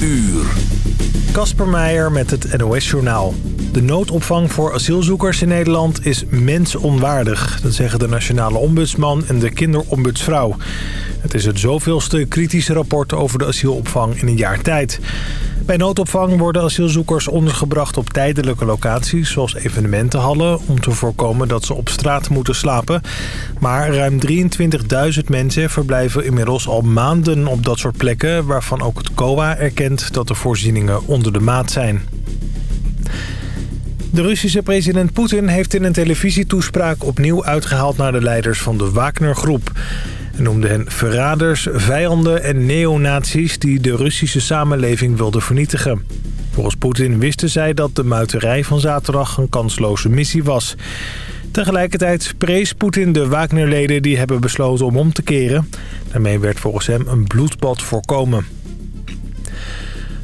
uur. Kasper Meijer met het NOS-journaal. De noodopvang voor asielzoekers in Nederland is mensonwaardig. Dat zeggen de Nationale Ombudsman en de Kinderombudsvrouw. Het is het zoveelste kritische rapport over de asielopvang in een jaar tijd. Bij noodopvang worden asielzoekers ondergebracht op tijdelijke locaties... zoals evenementenhallen, om te voorkomen dat ze op straat moeten slapen. Maar ruim 23.000 mensen verblijven inmiddels al maanden op dat soort plekken... waarvan ook het COA erkent dat de voorzieningen onder de maat zijn. De Russische president Poetin heeft in een televisietoespraak opnieuw uitgehaald naar de leiders van de Wagner-groep. Hij noemde hen verraders, vijanden en neonazies die de Russische samenleving wilden vernietigen. Volgens Poetin wisten zij dat de muiterij van zaterdag een kansloze missie was. Tegelijkertijd prees Poetin de Wagnerleden die hebben besloten om om te keren. Daarmee werd volgens hem een bloedbad voorkomen.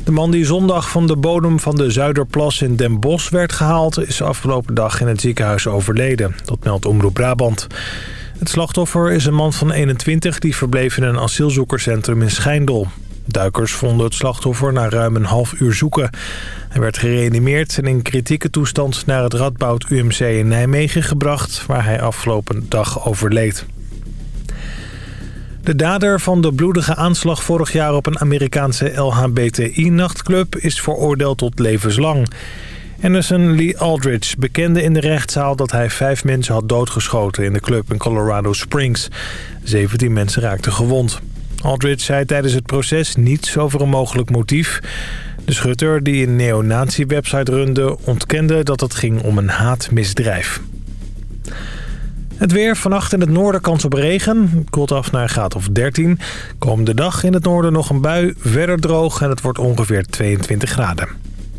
De man die zondag van de bodem van de Zuiderplas in Den Bosch werd gehaald... is afgelopen dag in het ziekenhuis overleden. Dat meldt Omroep Brabant. Het slachtoffer is een man van 21 die verbleef in een asielzoekerscentrum in Schijndel. Duikers vonden het slachtoffer na ruim een half uur zoeken. Hij werd gereanimeerd en in kritieke toestand naar het Radboud UMC in Nijmegen gebracht... waar hij afgelopen dag overleed. De dader van de bloedige aanslag vorig jaar op een Amerikaanse LHBTI-nachtclub is veroordeeld tot levenslang. Anderson Lee Aldridge bekende in de rechtszaal dat hij vijf mensen had doodgeschoten in de club in Colorado Springs. 17 mensen raakten gewond. Aldridge zei tijdens het proces niets over een mogelijk motief. De schutter die een neonazi-website runde ontkende dat het ging om een haatmisdrijf. Het weer, vannacht in het noorden kans op regen. Koelt af naar een graad of 13. Komende dag in het noorden nog een bui, verder droog en het wordt ongeveer 22 graden.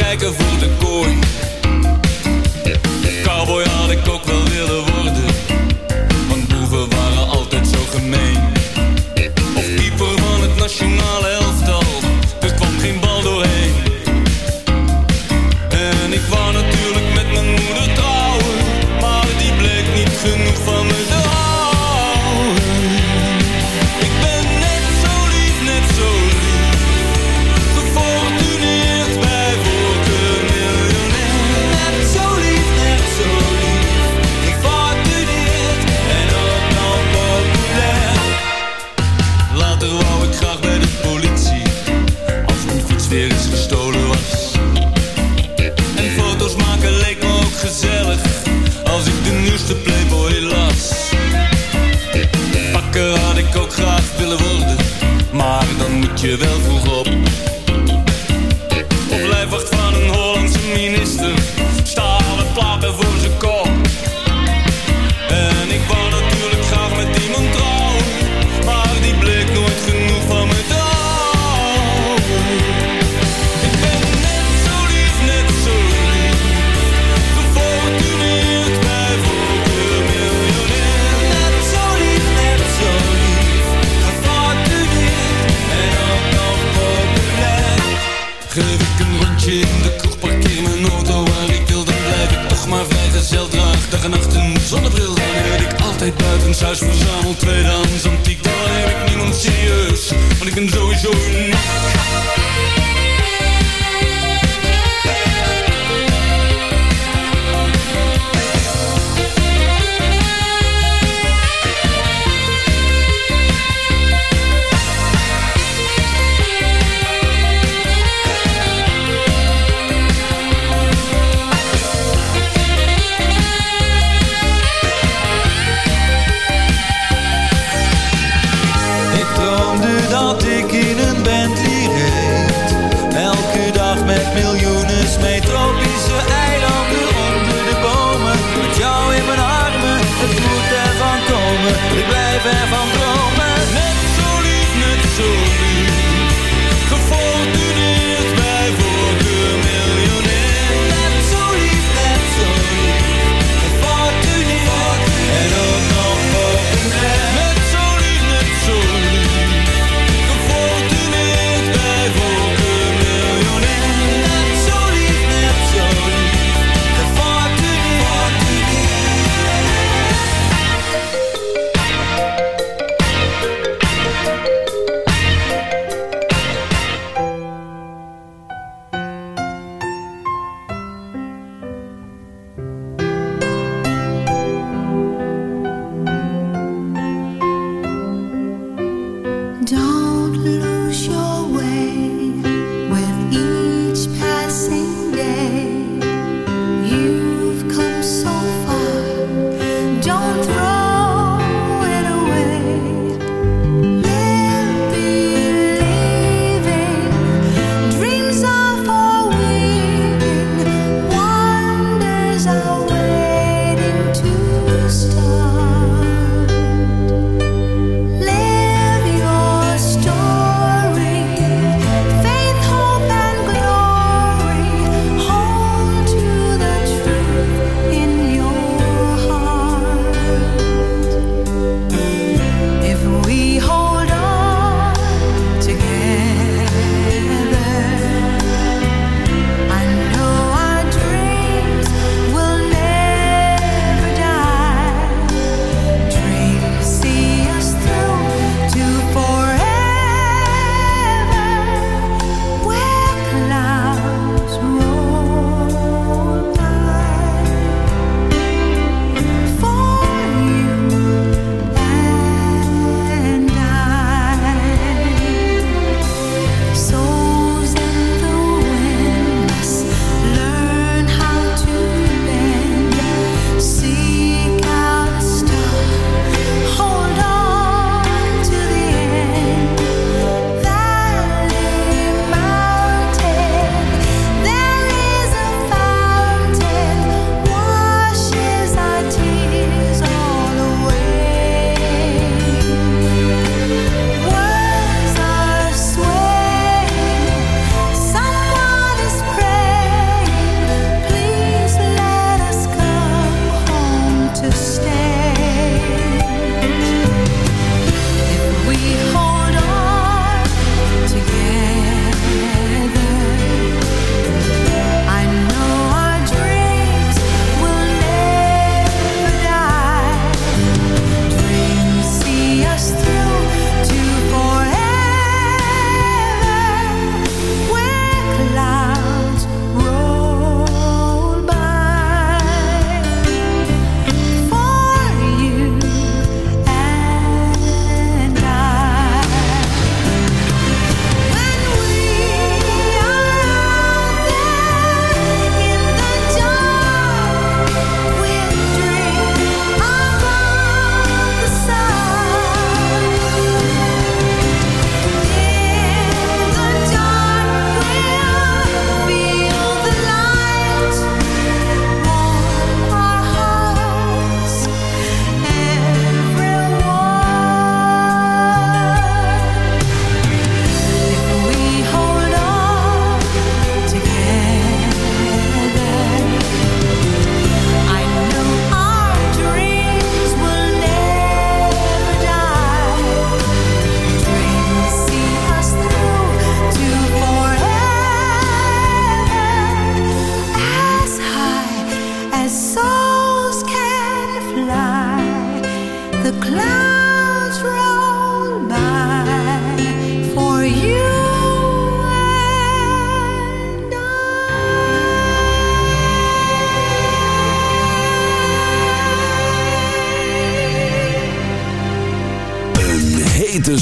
Kijken voor de kooi.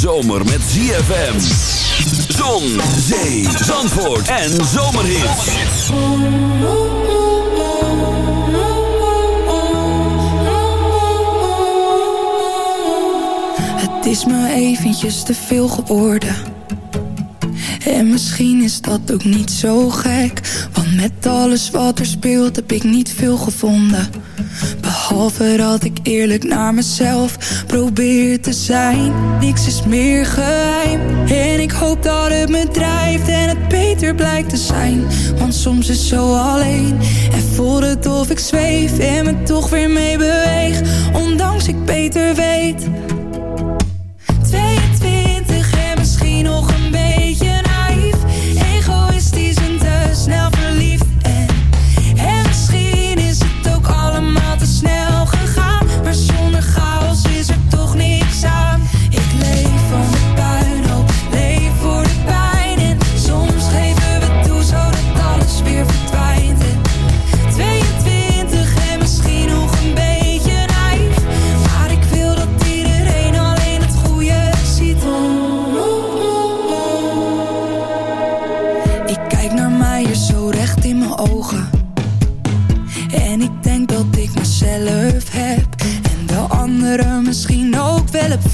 Zomer met ZFM. Zon, zee, zandvoort en zomerhits. Het is me eventjes te veel geworden. En misschien is dat ook niet zo gek. Want met alles wat er speelt heb ik niet veel gevonden. Behalve dat ik eerlijk naar mezelf probeer te zijn. Niks is meer geheim. En ik hoop dat het me drijft en het beter blijkt te zijn. Want soms is zo alleen. En voelt het of ik zweef en me toch weer mee beweeg. Ondanks ik beter weet.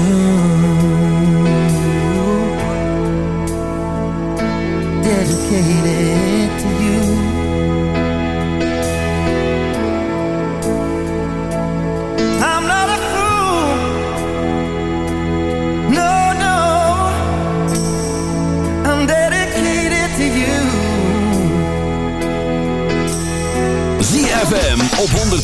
you,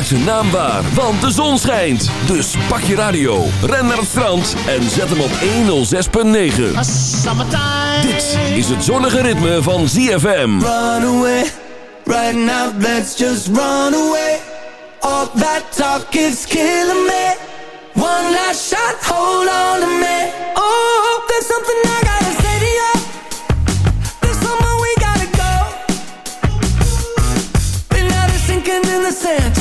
maakt zijn naam waar, want de zon schijnt. Dus pak je radio, ren naar het strand en zet hem op 106.9. Dit is het zonnige ritme van ZFM. Run away, right now let's just run away. All that talk is killing me. One last shot, hold on to me. Oh, there's something I gotta say to you. sand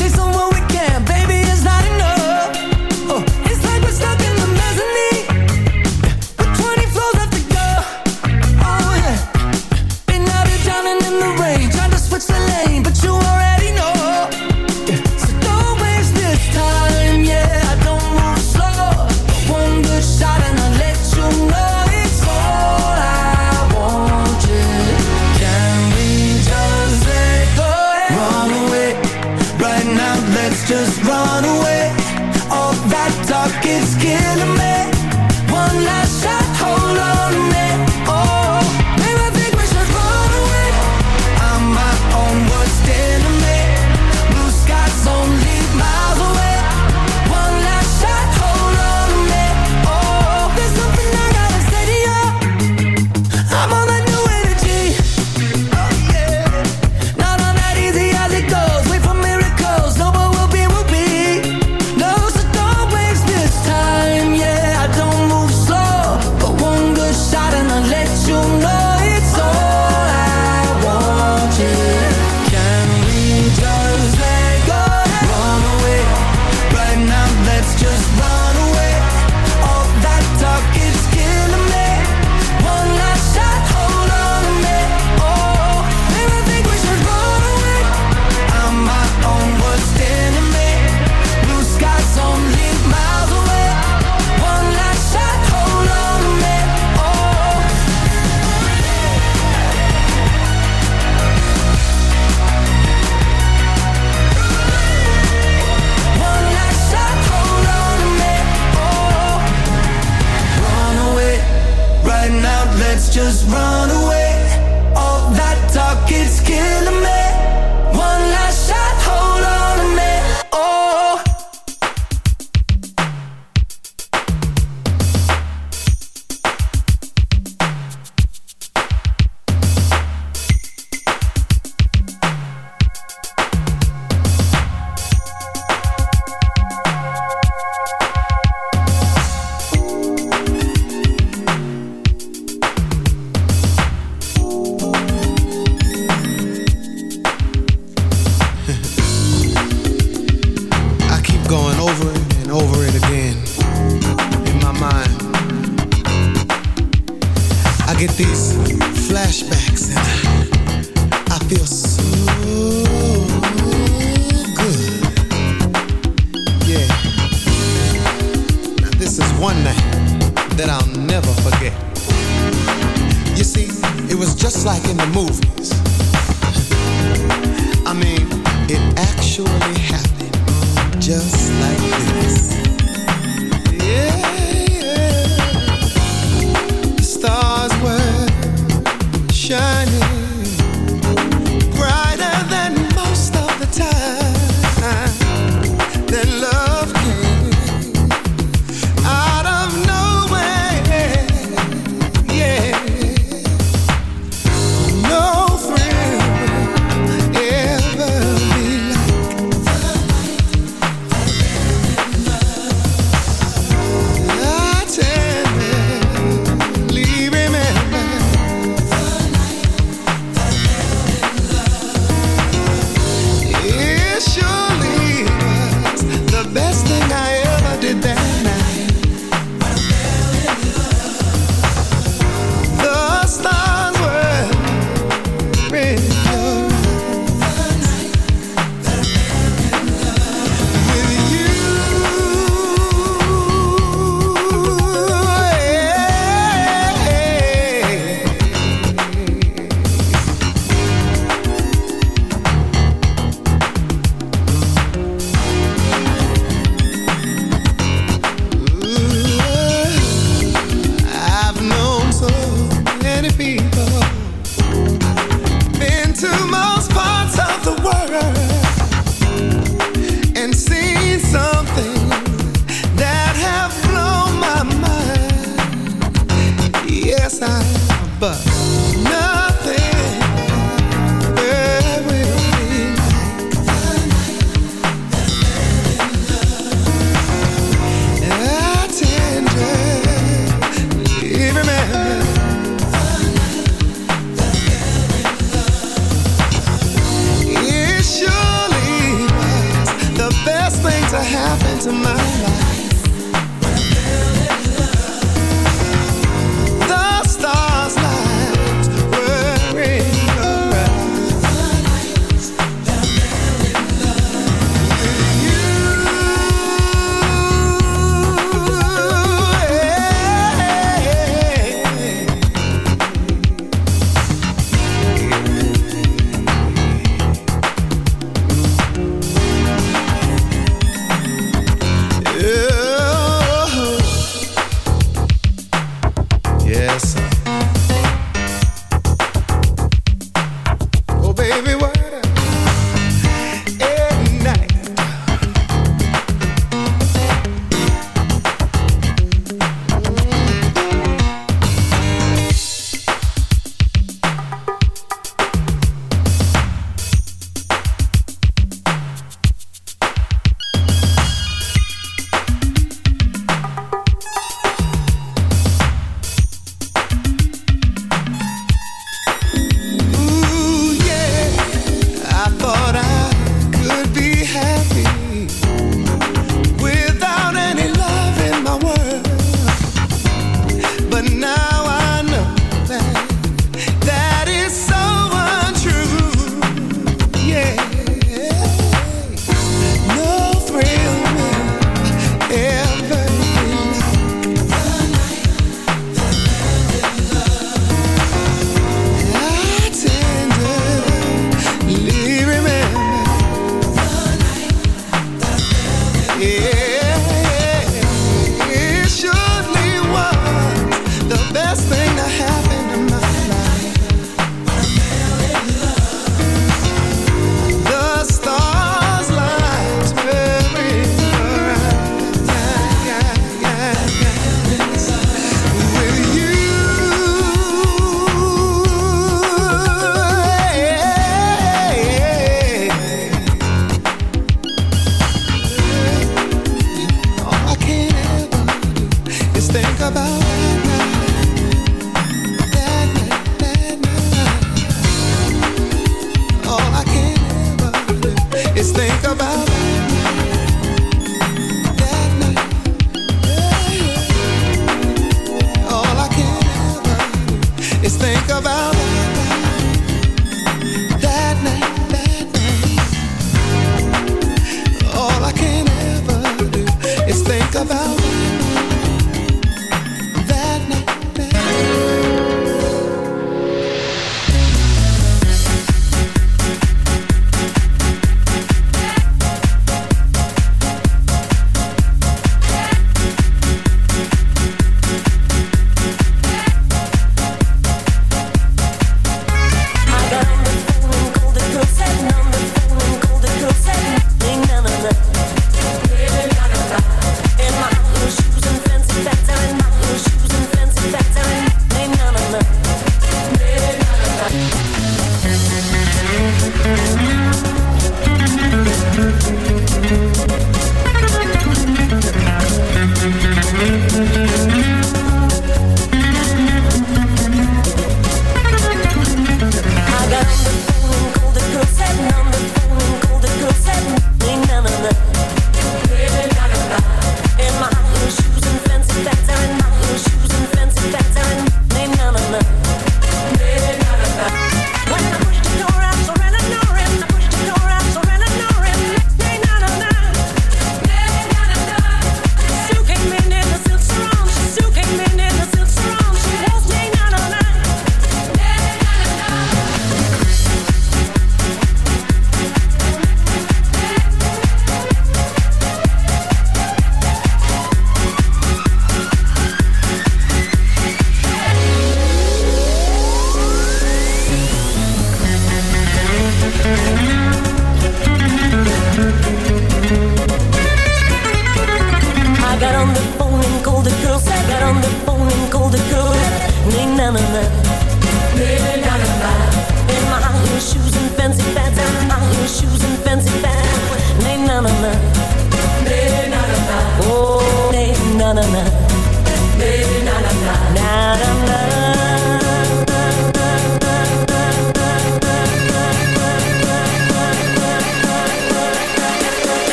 Mm-hmm.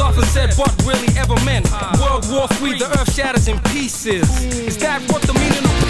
often said, but really ever meant. Ah. World War III, the earth shatters in pieces. Is that what the meaning of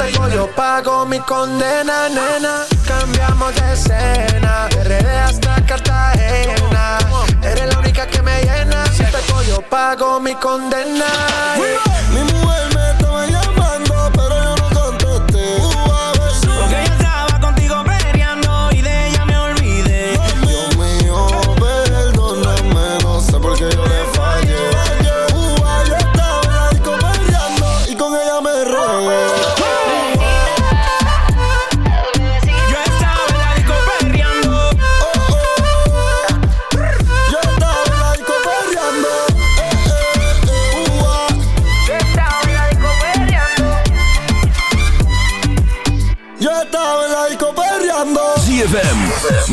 tengo yo pago mi condena, nena. Cambiamos de escena, RD hasta Cartagena. Eres la única que me llena. Si tengo yo pago mi condena. Mi mujer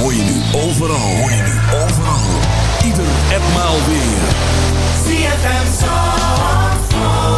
Hoor je nu overal. Hoor je nu overal. Ieder en maal weer. CFM Zandvoort.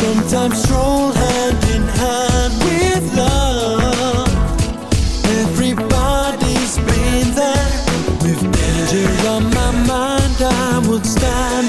sometimes stroll hand in hand with love. Everybody's been there with danger on my mind. I would stand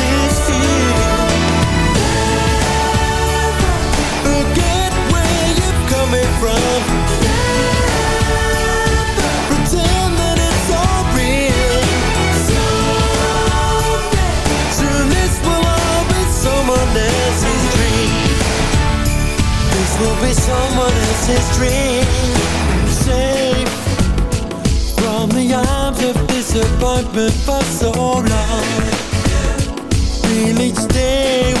someone else's dream. Safe from the arms of disappointment for so long. Feel each day